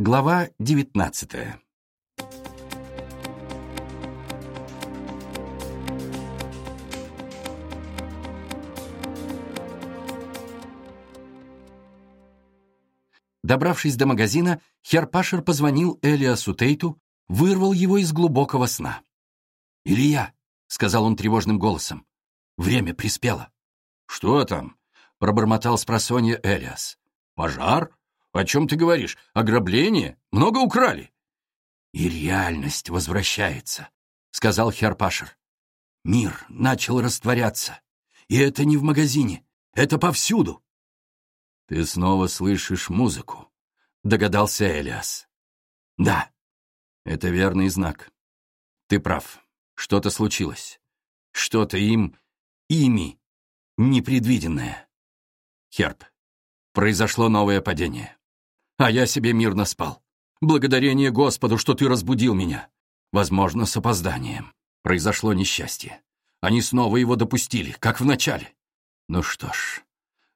Глава девятнадцатая. Добравшись до магазина, Херпашер позвонил Элиасу Тейту, вырвал его из глубокого сна. «Илья», — сказал он тревожным голосом, — «время приспело». «Что там?» — пробормотал с просонья Элиас. «Пожар? О чем ты говоришь? Ограбление? Много украли?» «И реальность возвращается», — сказал Херпашер. «Мир начал растворяться. И это не в магазине, это повсюду». «Ты снова слышишь музыку», — догадался Элиас. «Да». «Это верный знак. Ты прав. Что-то случилось. Что-то им, ими, непредвиденное. Херб, произошло новое падение. А я себе мирно спал. Благодарение Господу, что ты разбудил меня. Возможно, с опозданием. Произошло несчастье. Они снова его допустили, как в начале. Ну что ж,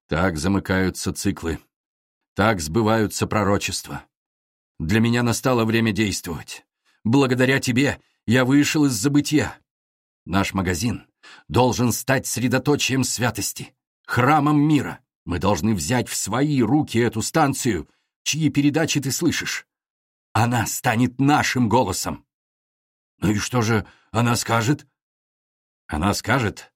так замыкаются циклы. Так сбываются пророчества. Для меня настало время действовать. Благодаря тебе я вышел из забытия. Наш магазин должен стать средоточием святости, храмом мира. Мы должны взять в свои руки эту станцию, чьи передачи ты слышишь. Она станет нашим голосом. Ну и что же она скажет? Она скажет,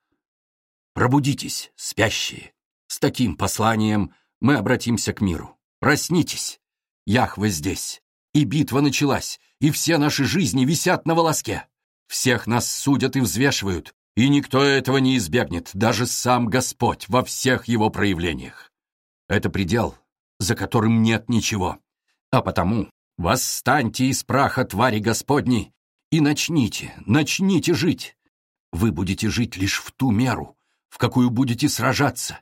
пробудитесь, спящие. С таким посланием мы обратимся к миру. Проснитесь! Яхва здесь, и битва началась, и все наши жизни висят на волоске. Всех нас судят и взвешивают, и никто этого не избегнет, даже сам Господь во всех его проявлениях. Это предел, за которым нет ничего. А потому восстаньте из праха твари Господней и начните, начните жить. Вы будете жить лишь в ту меру, в какую будете сражаться,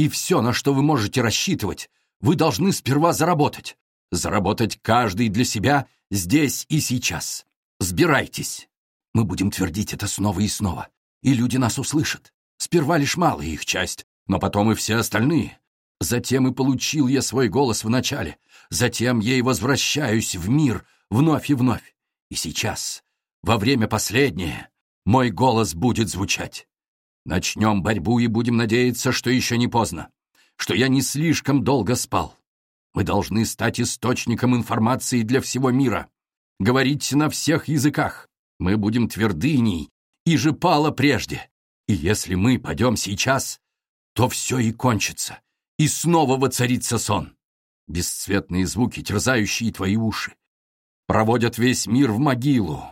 и все, на что вы можете рассчитывать, вы должны сперва заработать. Заработать каждый для себя здесь и сейчас. Сбирайтесь. Мы будем твердить это снова и снова, и люди нас услышат. Сперва лишь малая их часть, но потом и все остальные. Затем и получил я свой голос в начале, затем я и возвращаюсь в мир вновь и вновь. И сейчас, во время последнее, мой голос будет звучать. Начнем борьбу и будем надеяться, что еще не поздно, что я не слишком долго спал. Мы должны стать источником информации для всего мира, говорить на всех языках. Мы будем твердыней, и же пало прежде. И если мы пойдем сейчас, то все и кончится, и снова воцарится сон. Бесцветные звуки, терзающие твои уши, проводят весь мир в могилу.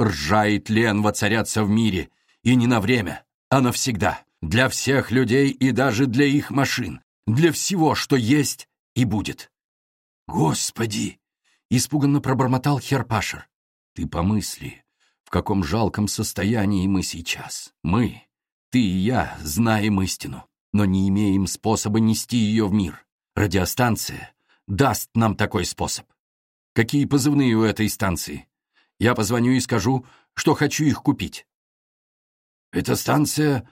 Ржа и тлен воцарятся в мире, и не на время, а навсегда, для всех людей и даже для их машин, для всего, что есть и будет. «Господи!» — испуганно пробормотал Херпашер. «Ты помысли, в каком жалком состоянии мы сейчас. Мы, ты и я, знаем истину, но не имеем способа нести ее в мир. Радиостанция даст нам такой способ. Какие позывные у этой станции? Я позвоню и скажу, что хочу их купить. «Это станция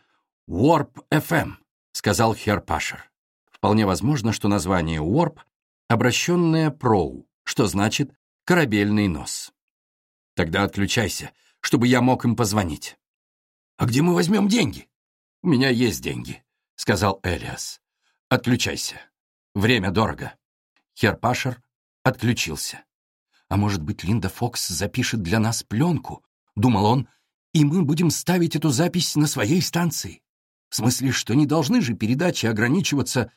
Warp FM», — сказал Хер Пашер. Вполне возможно, что название Warp — обращенное Проу, что значит «корабельный нос». Тогда отключайся, чтобы я мог им позвонить. «А где мы возьмем деньги?» «У меня есть деньги», — сказал Элиас. «Отключайся. Время дорого». Хер Пашер отключился. «А может быть, Линда Фокс запишет для нас пленку?» — думал он, и мы будем ставить эту запись на своей станции. В смысле, что не должны же передачи ограничиваться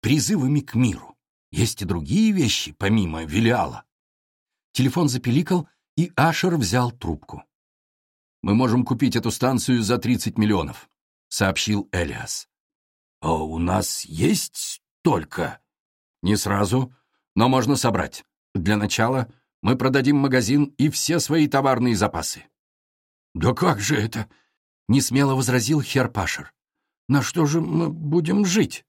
призывами к миру. Есть и другие вещи, помимо Велиала. Телефон запеликал, и Ашер взял трубку. «Мы можем купить эту станцию за 30 миллионов», — сообщил Элиас. «А у нас есть только...» «Не сразу, но можно собрать. Для начала мы продадим магазин и все свои товарные запасы. «Да как же это?» — несмело возразил Херпашер. «На что же мы будем жить?»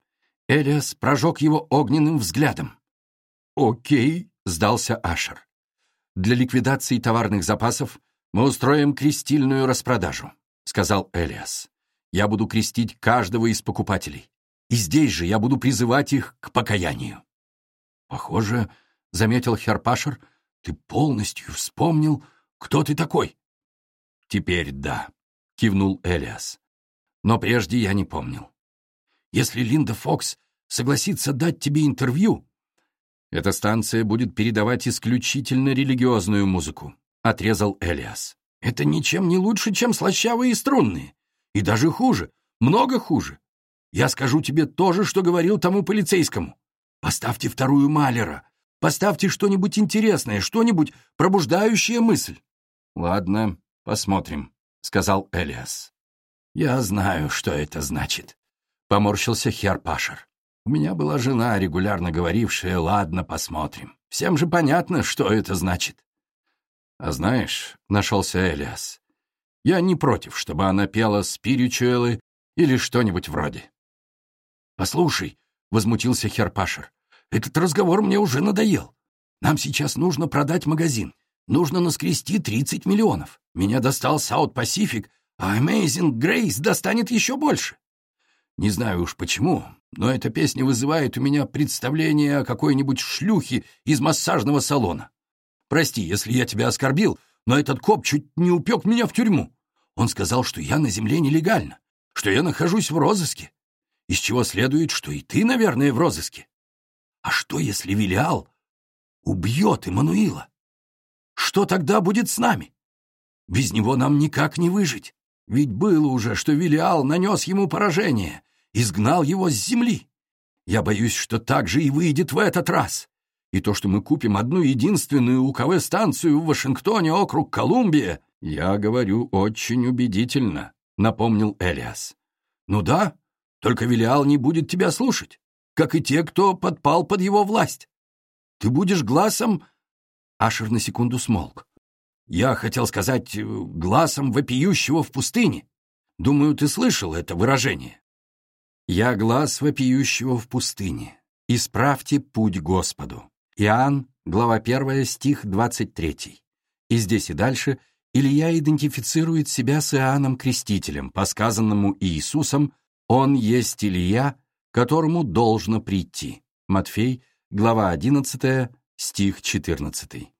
Элиас прожег его огненным взглядом. «Окей», — сдался Ашер. «Для ликвидации товарных запасов мы устроим крестильную распродажу», — сказал Элиас. «Я буду крестить каждого из покупателей. И здесь же я буду призывать их к покаянию». «Похоже заметил Херпашер. «Ты полностью вспомнил, кто ты такой?» «Теперь да», — кивнул Элиас. «Но прежде я не помнил. Если Линда Фокс согласится дать тебе интервью, эта станция будет передавать исключительно религиозную музыку», — отрезал Элиас. «Это ничем не лучше, чем слащавые и струнные. И даже хуже, много хуже. Я скажу тебе то же, что говорил тому полицейскому. Поставьте вторую Малера. Поставьте что-нибудь интересное, что-нибудь пробуждающее мысль. Ладно, посмотрим, сказал Элиас. Я знаю, что это значит. Поморщился Хер Пашер. У меня была жена, регулярно говорившая «ладно, посмотрим». Всем же понятно, что это значит. А знаешь, нашелся Элиас, я не против, чтобы она пела спиричуэлы или что-нибудь вроде. «Послушай», — возмутился Херпашер, — «этот разговор мне уже надоел. Нам сейчас нужно продать магазин. Нужно наскрести 30 миллионов. Меня достал South Pacific, а Amazing Grace достанет еще больше. Не знаю уж почему, но эта песня вызывает у меня представление о какой-нибудь шлюхе из массажного салона. Прости, если я тебя оскорбил, но этот коп чуть не упек меня в тюрьму. Он сказал, что я на земле нелегально, что я нахожусь в розыске, из чего следует, что и ты, наверное, в розыске. А что, если Вилиал убьет Эммануила? Что тогда будет с нами? Без него нам никак не выжить. Ведь было уже, что Вилиал нанес ему поражение, изгнал его с земли. Я боюсь, что так же и выйдет в этот раз. И то, что мы купим одну единственную УКВ-станцию в Вашингтоне, округ Колумбия, я говорю очень убедительно, напомнил Элиас. Ну да, только Велиал не будет тебя слушать, как и те, кто подпал под его власть. Ты будешь глазом...» Ашер на секунду смолк. «Я хотел сказать, э, глазом вопиющего в пустыне. Думаю, ты слышал это выражение». «Я глаз вопиющего в пустыне. Исправьте путь Господу». Иоанн, глава 1, стих 23. И здесь и дальше Илья идентифицирует себя с Иоанном Крестителем, по сказанному Иисусом он есть Илья, которому должно прийти. Матфей, глава 11, стих 14.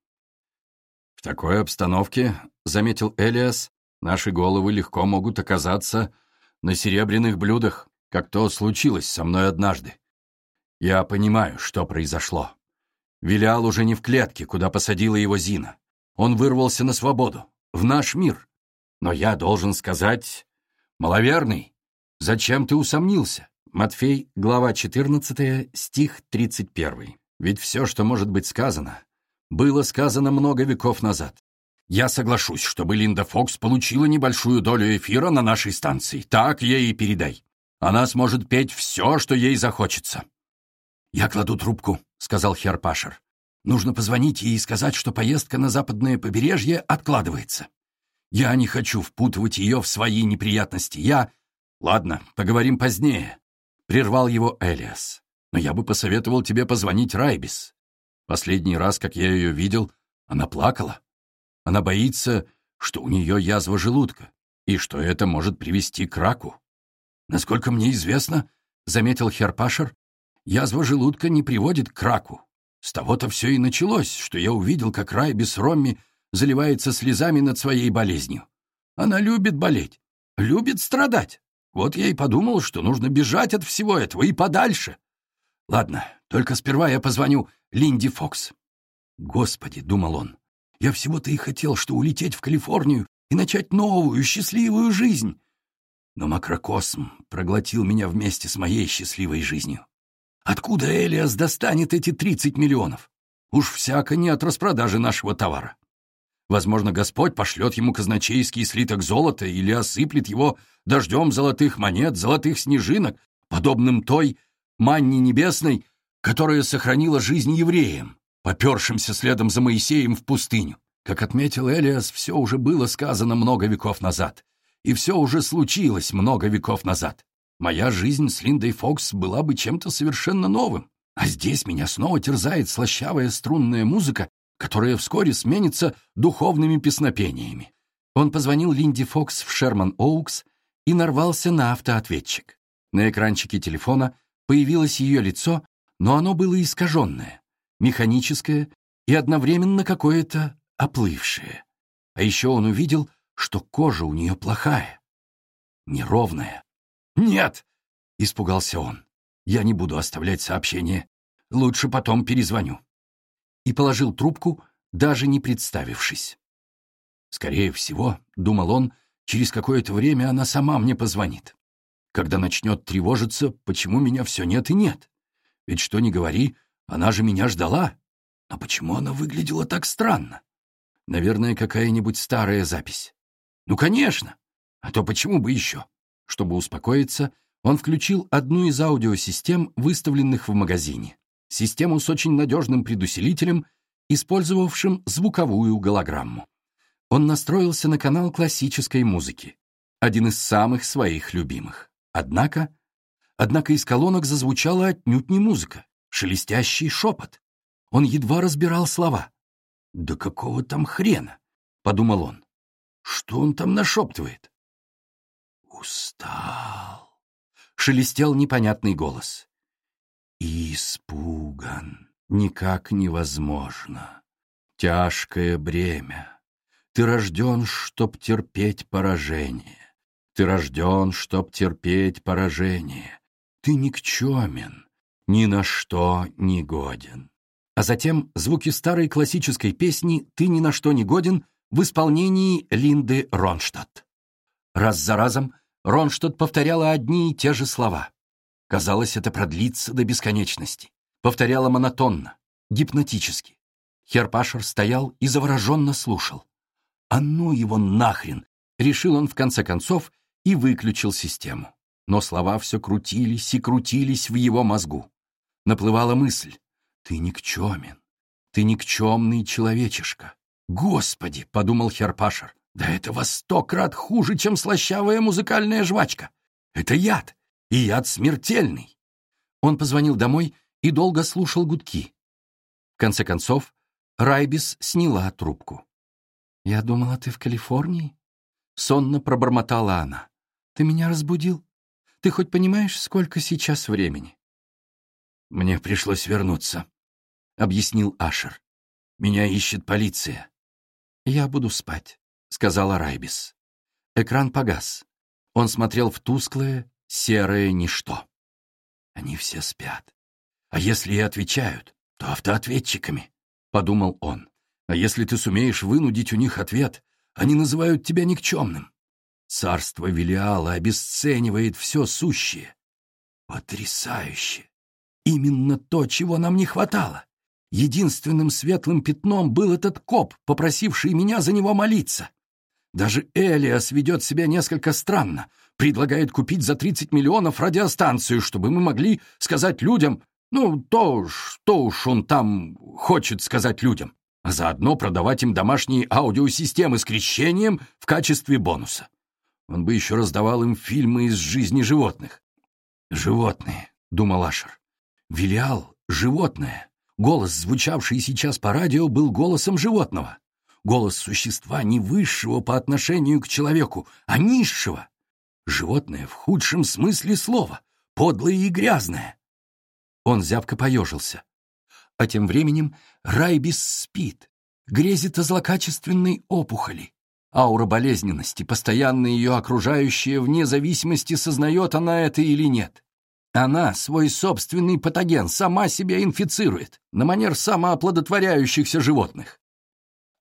В такой обстановке, заметил Элиас, наши головы легко могут оказаться на серебряных блюдах, как то случилось со мной однажды. Я понимаю, что произошло. Вилиал уже не в клетке, куда посадила его Зина. Он вырвался на свободу, в наш мир. Но я должен сказать, маловерный, «Зачем ты усомнился?» Матфей, глава 14, стих 31. Ведь все, что может быть сказано, было сказано много веков назад. Я соглашусь, чтобы Линда Фокс получила небольшую долю эфира на нашей станции. Так ей и передай. Она сможет петь все, что ей захочется. «Я кладу трубку», — сказал Херпашер. «Нужно позвонить ей и сказать, что поездка на западное побережье откладывается. Я не хочу впутывать ее в свои неприятности. Я...» «Ладно, поговорим позднее», — прервал его Элиас. «Но я бы посоветовал тебе позвонить Райбис. Последний раз, как я ее видел, она плакала. Она боится, что у нее язва желудка, и что это может привести к раку. Насколько мне известно, — заметил Херпашер, — язва желудка не приводит к раку. С того-то все и началось, что я увидел, как Райбис Ромми заливается слезами над своей болезнью. Она любит болеть, любит страдать. Вот я и подумал, что нужно бежать от всего этого и подальше. Ладно, только сперва я позвоню Линди Фокс. Господи, — думал он, — я всего-то и хотел, что улететь в Калифорнию и начать новую, счастливую жизнь. Но макрокосм проглотил меня вместе с моей счастливой жизнью. Откуда Элиас достанет эти 30 миллионов? Уж всяко не от распродажи нашего товара. Возможно, Господь пошлет ему казначейский слиток золота или осыплет его дождем золотых монет, золотых снежинок, подобным той манне небесной, которая сохранила жизнь евреям, попершимся следом за Моисеем в пустыню. Как отметил Элиас, все уже было сказано много веков назад, и все уже случилось много веков назад. Моя жизнь с Линдой Фокс была бы чем-то совершенно новым, а здесь меня снова терзает слащавая струнная музыка, которая вскоре сменится духовными песнопениями. Он позвонил Линди Фокс в Шерман-Оукс и нарвался на автоответчик. На экранчике телефона появилось ее лицо, но оно было искаженное. механическое и одновременно какое-то оплывшее. А еще он увидел, что кожа у нее плохая, неровная. «Нет!» — испугался он. «Я не буду оставлять сообщение. Лучше потом перезвоню». И положил трубку, даже не представившись. Скорее всего, — думал он, — через какое-то время она сама мне позвонит. Когда начнет тревожиться, почему меня все нет и нет? Ведь что ни говори, она же меня ждала. А почему она выглядела так странно? Наверное, какая-нибудь старая запись. Ну, конечно. А то почему бы еще? Чтобы успокоиться, он включил одну из аудиосистем, выставленных в магазине. Систему с очень надежным предусилителем, использовавшим звуковую голограмму. Он настроился на канал классической музыки, один из самых своих любимых. Однако, однако из колонок зазвучала отнюдь не музыка, шелестящий шепот. Он едва разбирал слова. «Да какого там хрена?» — подумал он. «Что он там нашептывает?» «Устал», — шелестел непонятный голос. «Испуган. Никак невозможно. Тяжкое бремя. Ты рожден, чтоб терпеть поражение. Ты рожден, чтоб терпеть поражение. Ты никчемен, ни на что не годен. А затем звуки старой классической песни «Ты ни на что не годен» в исполнении Линды Ронштадт. Раз за разом Ронштадт повторяла одни и те же слова. Казалось, это продлится до бесконечности. Повторяла монотонно, гипнотически. Херпашер стоял и завороженно слушал. «А ну его нахрен!» — решил он в конце концов и выключил систему. Но слова все крутились и крутились в его мозгу. Наплывала мысль. «Ты никчемен. Ты никчемный человечишка». «Господи!» — подумал Херпашер. «Да это во сто крат хуже, чем слащавая музыкальная жвачка. Это яд, и яд смертельный». Он позвонил домой и долго слушал гудки. В конце концов, Райбис сняла трубку. «Я думала, ты в Калифорнии?» Сонно пробормотала она. Ты меня разбудил? Ты хоть понимаешь, сколько сейчас времени?» «Мне пришлось вернуться», — объяснил Ашер. «Меня ищет полиция». «Я буду спать», — сказала Райбис. Экран погас. Он смотрел в тусклое, серое ничто. «Они все спят. А если и отвечают, то автоответчиками», — подумал он. «А если ты сумеешь вынудить у них ответ, они называют тебя никчемным. Царство Велиала обесценивает все сущее. Потрясающе! Именно то, чего нам не хватало. Единственным светлым пятном был этот коп, попросивший меня за него молиться. Даже Элиас ведет себя несколько странно, предлагает купить за 30 миллионов радиостанцию, чтобы мы могли сказать людям, ну, то, что уж он там хочет сказать людям, а заодно продавать им домашние аудиосистемы с крещением в качестве бонуса. Он бы еще раздавал им фильмы из жизни животных. «Животные», — думал Ашер. «Вилиал — животное». Голос, звучавший сейчас по радио, был голосом животного. Голос существа не высшего по отношению к человеку, а низшего. Животное в худшем смысле слова, подлое и грязное. Он зябко поежился. А тем временем Райбис спит, грезит о злокачественной опухоли, аура болезненности, постоянно ее окружающая, вне зависимости, сознает она это или нет. Она свой собственный патоген сама себя инфицирует, на манер самооплодотворяющихся животных.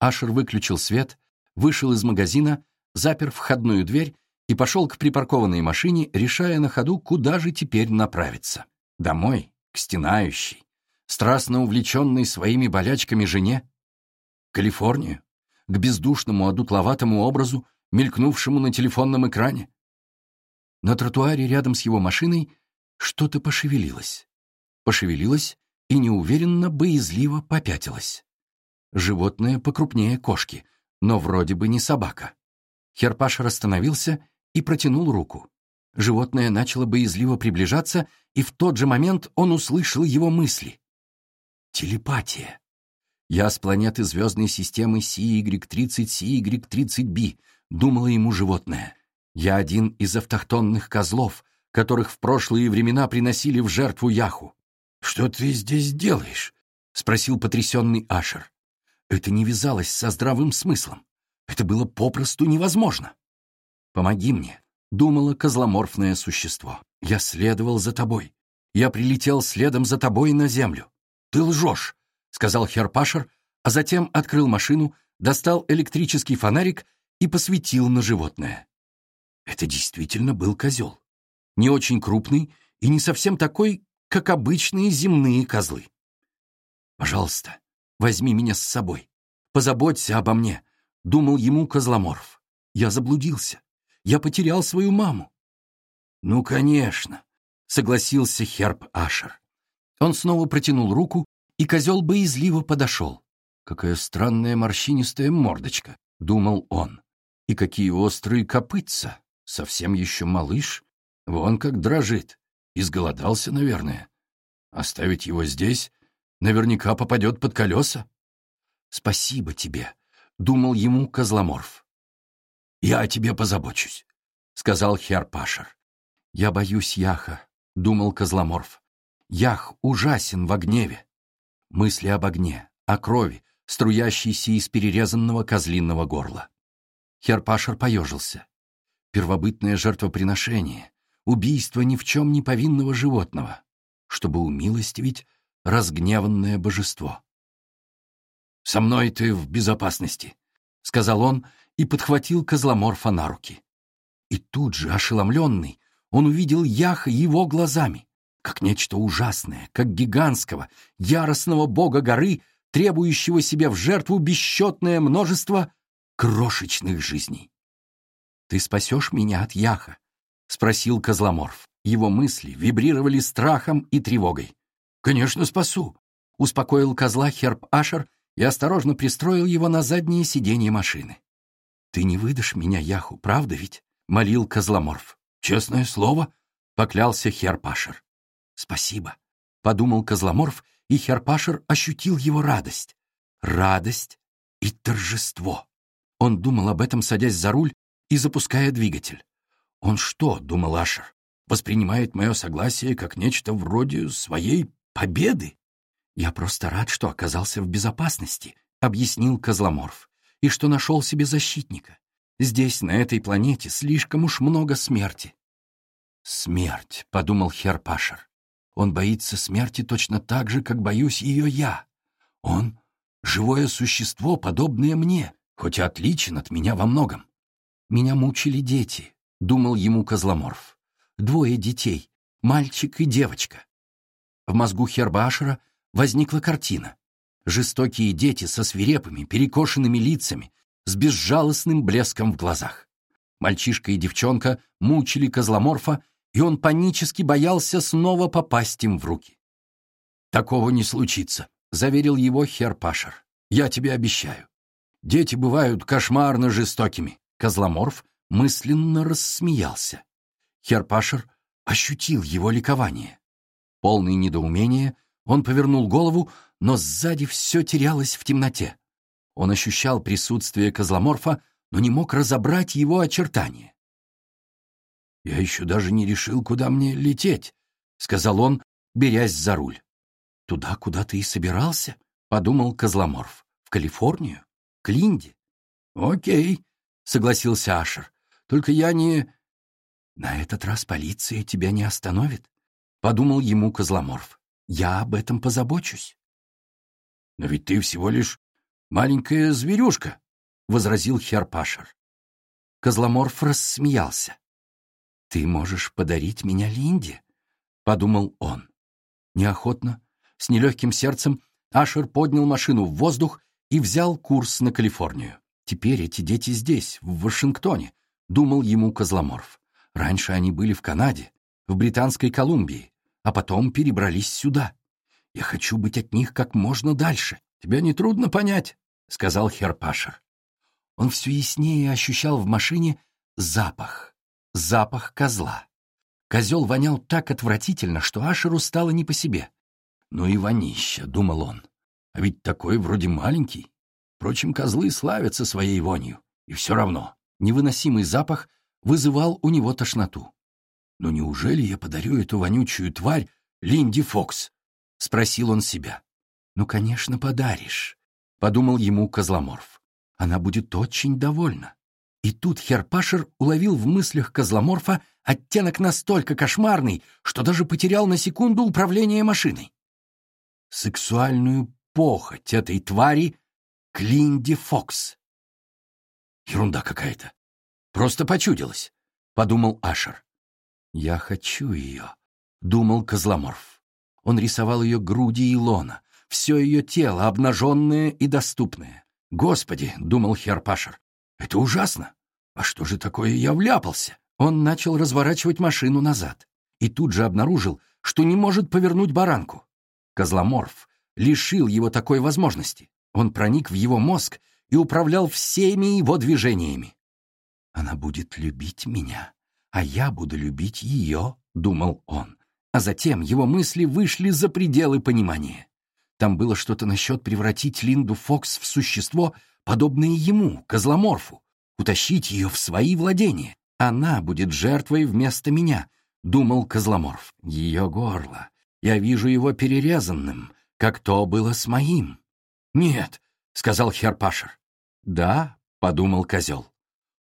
Ашер выключил свет, вышел из магазина, запер входную дверь и пошел к припаркованной машине, решая на ходу, куда же теперь направиться. Домой, к стенающей, страстно увлеченной своими болячками жене? Калифорнию? к бездушному, одутловатому образу, мелькнувшему на телефонном экране. На тротуаре рядом с его машиной что-то пошевелилось. Пошевелилось и неуверенно, боязливо попятилось. Животное покрупнее кошки, но вроде бы не собака. Херпаш остановился и протянул руку. Животное начало боязливо приближаться, и в тот же момент он услышал его мысли. Телепатия. Я с планеты звездной системы CY-30, CY-30b, думало ему животное. Я один из автохтонных козлов, которых в прошлые времена приносили в жертву Яху. «Что ты здесь делаешь?» — спросил потрясенный Ашер. Это не вязалось со здравым смыслом. Это было попросту невозможно. «Помоги мне», — думало козломорфное существо. «Я следовал за тобой. Я прилетел следом за тобой на землю». «Ты лжешь», — сказал Херпашер, а затем открыл машину, достал электрический фонарик и посветил на животное. Это действительно был козел. Не очень крупный и не совсем такой, как обычные земные козлы. «Пожалуйста, возьми меня с собой. Позаботься обо мне», — думал ему Козломорф. «Я заблудился. Я потерял свою маму». «Ну, конечно», — согласился Херб Ашер. Он снова протянул руку, и козел боязливо подошел. «Какая странная морщинистая мордочка», — думал он. «И какие острые копытца! Совсем еще малыш. Вон как дрожит. Изголодался, наверное. Оставить его здесь наверняка попадет под колеса. «Спасибо тебе», — думал ему Козломорф. «Я о тебе позабочусь», — сказал Херпашер. «Я боюсь Яха», — думал Козломорф. «Ях ужасен в гневе». Мысли об огне, о крови, струящейся из перерезанного козлиного горла. Херпашер поежился. Первобытное жертвоприношение, убийство ни в чем не повинного животного, чтобы умилостивить разгневанное божество. «Со мной ты в безопасности», — сказал он и подхватил козломорфа на руки. И тут же, ошеломленный, он увидел Яха его глазами, как нечто ужасное, как гигантского, яростного бога горы, требующего себе в жертву бесчетное множество крошечных жизней. «Ты спасешь меня от Яха?» — спросил Козломорф. Его мысли вибрировали страхом и тревогой. «Конечно, спасу!» — успокоил козла Херб Ашер и осторожно пристроил его на заднее сиденье машины. «Ты не выдашь меня Яху, правда ведь?» — молил Козломорф. «Честное слово», — поклялся Херпашер. «Спасибо», — подумал Козломорф, и Херпашер ощутил его радость. Радость и торжество. Он думал об этом, садясь за руль и запуская двигатель. «Он что?» — думал Ашер. «Воспринимает мое согласие как нечто вроде своей победы?» «Я просто рад, что оказался в безопасности», — объяснил Козломорф, «и что нашел себе защитника. Здесь, на этой планете, слишком уж много смерти». «Смерть», — подумал Херпашер. «Он боится смерти точно так же, как боюсь ее я. Он — живое существо, подобное мне, хоть и отличен от меня во многом. Меня мучили дети», — думал ему Козломорф. «Двое детей, мальчик и девочка». В мозгу Хербашера — возникла картина. Жестокие дети со свирепыми, перекошенными лицами, с безжалостным блеском в глазах. Мальчишка и девчонка мучили козломорфа, и он панически боялся снова попасть им в руки. «Такого не случится», — заверил его Херпашер. «Я тебе обещаю. Дети бывают кошмарно жестокими». Козломорф мысленно рассмеялся. Херпашер ощутил его ликование. Полный недоумения, он повернул голову, но сзади все терялось в темноте. Он ощущал присутствие козломорфа, но не мог разобрать его очертания. «Я еще даже не решил, куда мне лететь», — сказал он, берясь за руль. «Туда, куда ты и собирался?» — подумал Козломорф. «В Калифорнию? К Линде?» «Окей», — согласился Ашер. «Только я не...» «На этот раз полиция тебя не остановит», — подумал ему Козломорф. Я об этом позабочусь. — Но ведь ты всего лишь маленькая зверюшка, — возразил Херпашер. Козломорф рассмеялся. — Ты можешь подарить меня Линде, — подумал он. Неохотно, с нелегким сердцем, Ашер поднял машину в воздух и взял курс на Калифорнию. Теперь эти дети здесь, в Вашингтоне, — думал ему Козломорф. Раньше они были в Канаде, в Британской Колумбии, а потом перебрались сюда. Я хочу быть от них как можно дальше. Тебя нетрудно понять, — сказал Херпашер. Он все яснее ощущал в машине запах. Запах козла. Козел вонял так отвратительно, что Ашеру стало не по себе. «Ну и вонища», — думал он. «А ведь такой вроде маленький. Впрочем, козлы славятся своей вонью. И все равно невыносимый запах вызывал у него тошноту. «Но неужели я подарю эту вонючую тварь Линди Фокс?» — спросил он себя. «Ну, конечно, подаришь», — подумал ему Козломорф. «Она будет очень довольна». И тут Херпашер уловил в мыслях Козломорфа оттенок настолько кошмарный, что даже потерял на секунду управление машиной. Сексуальную похоть этой твари Клинди Фокс. Ерунда какая-то. Просто почудилась, — подумал Ашер. «Я хочу ее», — думал Козломорф. Он рисовал ее груди и лона, все ее тело, обнаженное и доступное. «Господи», — думал Херпашер, — «это ужасно! А что же такое я вляпался?» Он начал разворачивать машину назад и тут же обнаружил, что не может повернуть баранку. Козломорф лишил его такой возможности. Он проник в его мозг и управлял всеми его движениями. «Она будет любить меня, а я буду любить ее», — думал он. А затем его мысли вышли за пределы понимания. Там было что-то насчет превратить Линду Фокс в существо, подобное ему, козломорфу, утащить ее в свои владения. Она будет жертвой вместо меня, — думал козломорф. Ее горло. Я вижу его перерезанным, как то было с моим. «Нет», — сказал Херпашер. «Да», — подумал козел.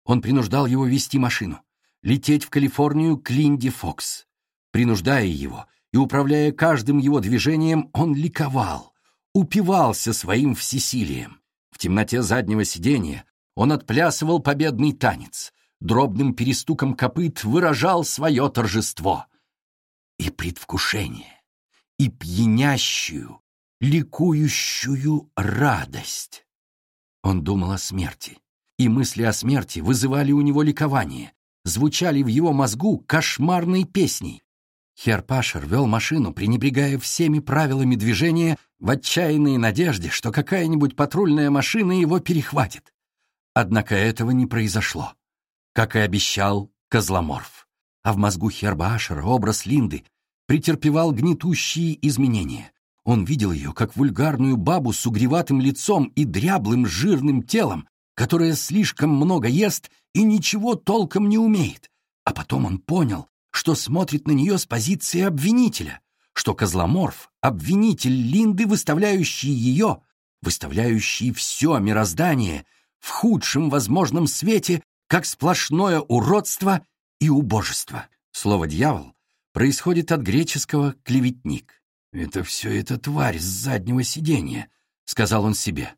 Он принуждал его вести машину, лететь в Калифорнию к Линди Фокс. Принуждая его и управляя каждым его движением, он ликовал, упивался своим всесилием. В темноте заднего сиденья он отплясывал победный танец, дробным перестуком копыт выражал свое торжество. И предвкушение, и пьянящую, ликующую радость. Он думал о смерти, и мысли о смерти вызывали у него ликование, звучали в его мозгу кошмарной песней. Херпашер вел машину, пренебрегая всеми правилами движения, в отчаянной надежде, что какая-нибудь патрульная машина его перехватит. Однако этого не произошло, как и обещал Козломорф. А в мозгу Хербашера образ Линды претерпевал гнетущие изменения. Он видел ее как вульгарную бабу с угреватым лицом и дряблым жирным телом, которая слишком много ест и ничего толком не умеет. А потом он понял, что смотрит на нее с позиции обвинителя, что Козломорф — обвинитель Линды, выставляющий ее, выставляющий все мироздание в худшем возможном свете, как сплошное уродство и убожество. Слово «дьявол» происходит от греческого «клеветник». «Это все эта тварь с заднего сиденья», — сказал он себе.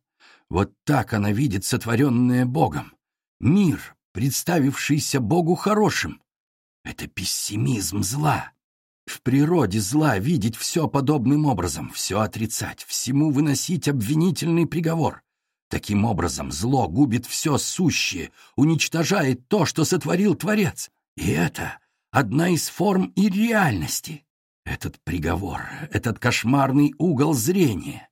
«Вот так она видит сотворенное Богом. Мир, представившийся Богу хорошим. Это пессимизм зла. В природе зла видеть все подобным образом, все отрицать, всему выносить обвинительный приговор. Таким образом, зло губит все сущее, уничтожает то, что сотворил Творец. И это одна из форм и реальности. Этот приговор, этот кошмарный угол зрения.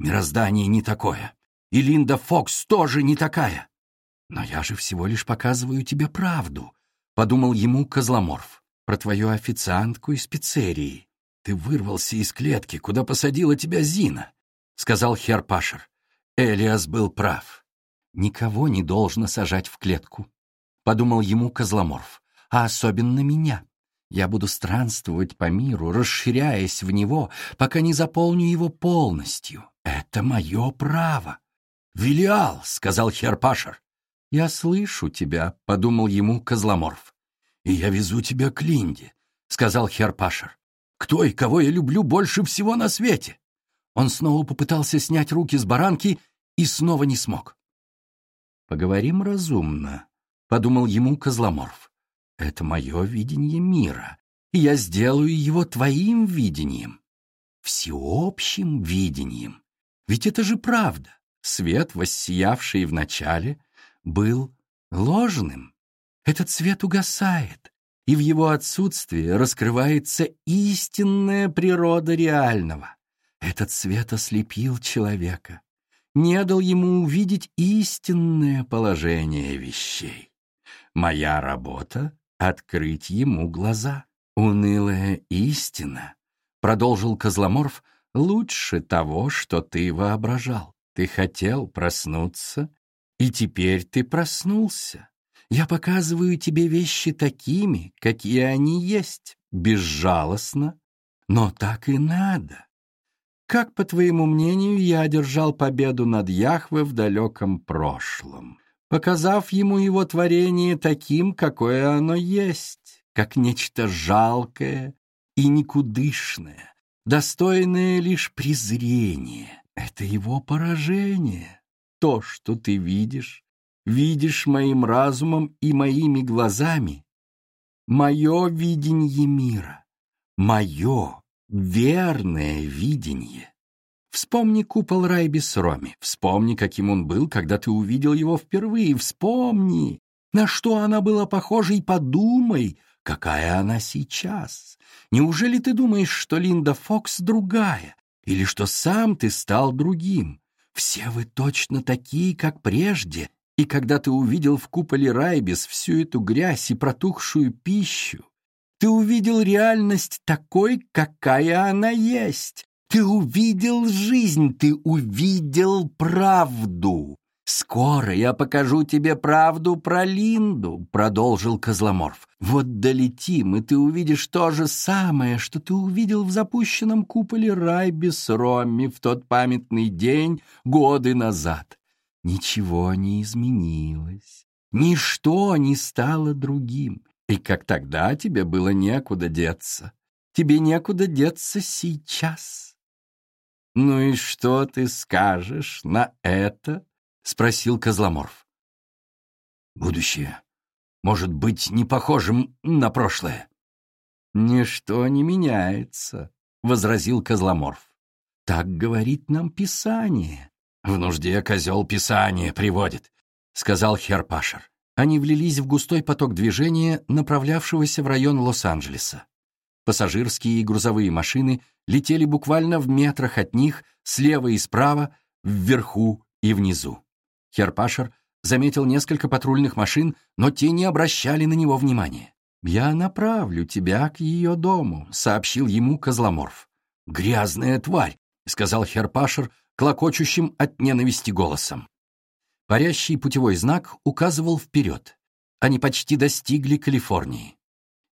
Мироздание не такое. И Линда Фокс тоже не такая. Но я же всего лишь показываю тебе правду, — подумал ему Козломорф, — про твою официантку из пиццерии. Ты вырвался из клетки, куда посадила тебя Зина, — сказал Херпашер. Элиас был прав. Никого не должно сажать в клетку, — подумал ему Козломорф, — а особенно меня. Я буду странствовать по миру, расширяясь в него, пока не заполню его полностью. Это мое право. «Велиал», — сказал Херпашер. «Я слышу тебя», — подумал ему Козломорф. «И я везу тебя к Линде», — сказал Херпашер. «Кто и кого я люблю больше всего на свете?» Он снова попытался снять руки с баранки и снова не смог. «Поговорим разумно», — подумал ему Козломорф. Это мое видение мира, и я сделаю его твоим видением, всеобщим видением. Ведь это же правда. Свет, воссиявший в начале, был ложным. Этот свет угасает, и в его отсутствии раскрывается истинная природа реального. Этот свет ослепил человека, не дал ему увидеть истинное положение вещей. Моя работа открыть ему глаза. «Унылая истина», — продолжил Козломорф, — «лучше того, что ты воображал. Ты хотел проснуться, и теперь ты проснулся. Я показываю тебе вещи такими, какие они есть, безжалостно, но так и надо. Как, по твоему мнению, я одержал победу над Яхве в далеком прошлом, показав ему его творение таким, какое оно есть, как нечто жалкое и никудышное, достойное лишь презрения. Это его поражение. То, что ты видишь, видишь моим разумом и моими глазами, мое видение мира, мое верное видение. Вспомни купол Райбис Роми, вспомни, каким он был, когда ты увидел его впервые, вспомни, на что она была похожа, и подумай, какая она сейчас. Неужели ты думаешь, что Линда Фокс другая, или что сам ты стал другим? Все вы точно такие, как прежде, и когда ты увидел в куполе Райбис всю эту грязь и протухшую пищу, ты увидел реальность такой, какая она есть. Ты увидел жизнь, ты увидел правду. «Скоро я покажу тебе правду про Линду», — продолжил Козломорф. «Вот долетим, и ты увидишь то же самое, что ты увидел в запущенном куполе Райбис Ромми в тот памятный день годы назад. Ничего не изменилось, ничто не стало другим, и как тогда тебе было некуда деться, тебе некуда деться сейчас». «Ну и что ты скажешь на это?» — спросил Козломорф. «Будущее может быть не похожим на прошлое». «Ничто не меняется», — возразил Козломорф. «Так говорит нам Писание». «В нужде козел Писание приводит», — сказал Херпашер. Они влились в густой поток движения, направлявшегося в район Лос-Анджелеса. Пассажирские и грузовые машины летели буквально в метрах от них, слева и справа, вверху и внизу. Херпашер заметил несколько патрульных машин, но те не обращали на него внимания. «Я направлю тебя к ее дому», — сообщил ему Козломорф. «Грязная тварь», — сказал Херпашер, клокочущим от ненависти голосом. Парящий путевой знак указывал вперед. Они почти достигли Калифорнии.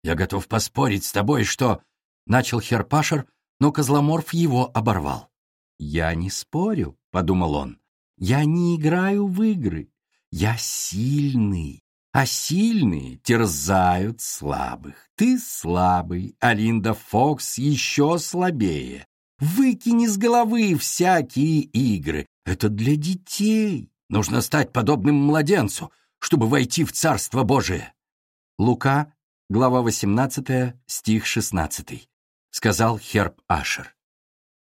«Я готов поспорить с тобой, что...» — начал Херпашер, но Козломорф его оборвал. «Я не спорю», — подумал он. Я не играю в игры. Я сильный, а сильные терзают слабых. Ты слабый, а Линда Фокс еще слабее. Выкини с головы всякие игры. Это для детей. Нужно стать подобным младенцу, чтобы войти в Царство Божие. Лука, глава 18, стих 16, сказал Херб Ашер.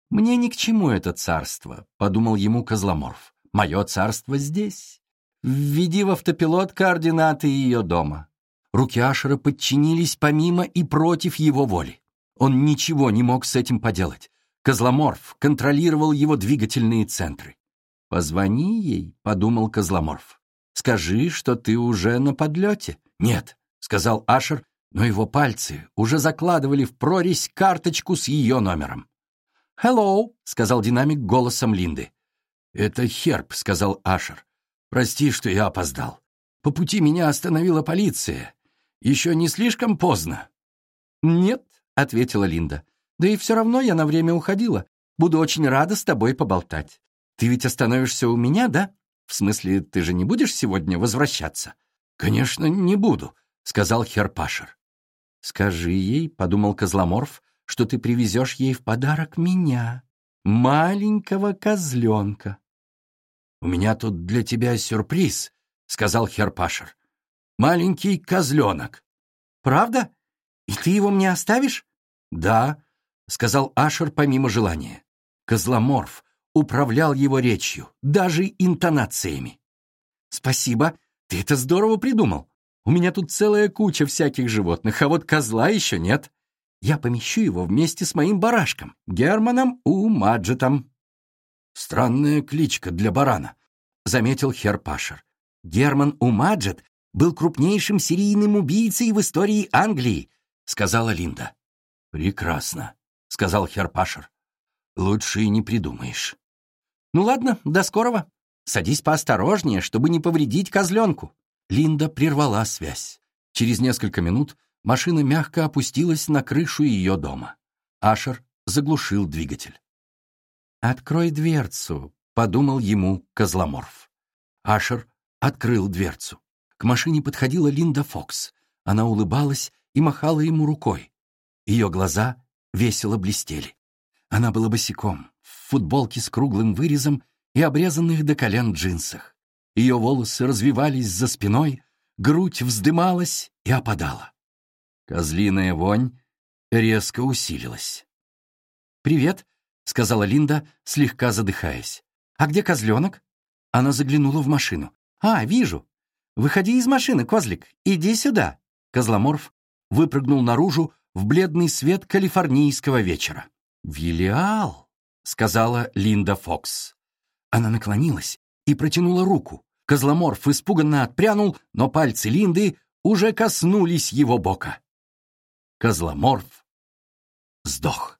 «Мне ни к чему это царство», — подумал ему Козломорф. Мое царство здесь. Введи в автопилот координаты ее дома. Руки Ашера подчинились помимо и против его воли. Он ничего не мог с этим поделать. Козломорф контролировал его двигательные центры. «Позвони ей», — подумал Козломорф. «Скажи, что ты уже на подлете». «Нет», — сказал Ашер, но его пальцы уже закладывали в прорезь карточку с ее номером. «Hello», — сказал динамик голосом Линды. «Это Херб», — сказал Ашер. «Прости, что я опоздал. По пути меня остановила полиция. Еще не слишком поздно?» «Нет», — ответила Линда. «Да и все равно я на время уходила. Буду очень рада с тобой поболтать. Ты ведь остановишься у меня, да? В смысле, ты же не будешь сегодня возвращаться?» «Конечно, не буду», — сказал Херпашер. «Скажи ей», — подумал Козломорф, «что ты привезешь ей в подарок меня, маленького козленка». «У меня тут для тебя сюрприз», — сказал Херпашер. «Маленький козленок». «Правда? И ты его мне оставишь?» «Да», — сказал Ашер помимо желания. Козломорф управлял его речью, даже интонациями. «Спасибо, ты это здорово придумал. У меня тут целая куча всяких животных, а вот козла еще нет. Я помещу его вместе с моим барашком, Германом у Маджетом». «Странная кличка для барана», — заметил Херпашер. «Герман Умаджет был крупнейшим серийным убийцей в истории Англии», — сказала Линда. «Прекрасно», — сказал Херпашер. «Лучше и не придумаешь». «Ну ладно, до скорого. Садись поосторожнее, чтобы не повредить козленку». Линда прервала связь. Через несколько минут машина мягко опустилась на крышу ее дома. Ашер заглушил двигатель. «Открой дверцу», — подумал ему Козломорф. Ашер открыл дверцу. К машине подходила Линда Фокс. Она улыбалась и махала ему рукой. Ее глаза весело блестели. Она была босиком, в футболке с круглым вырезом и обрезанных до колен джинсах. Ее волосы развивались за спиной, грудь вздымалась и опадала. Козлиная вонь резко усилилась. «Привет», — сказала Линда, слегка задыхаясь. «А где козленок?» Она заглянула в машину. «А, вижу. Выходи из машины, козлик. Иди сюда». Козломорф выпрыгнул наружу в бледный свет калифорнийского вечера. «Вилиал», — сказала Линда Фокс. Она наклонилась и протянула руку. Козломорф испуганно отпрянул, но пальцы Линды уже коснулись его бока. Козломорф сдох.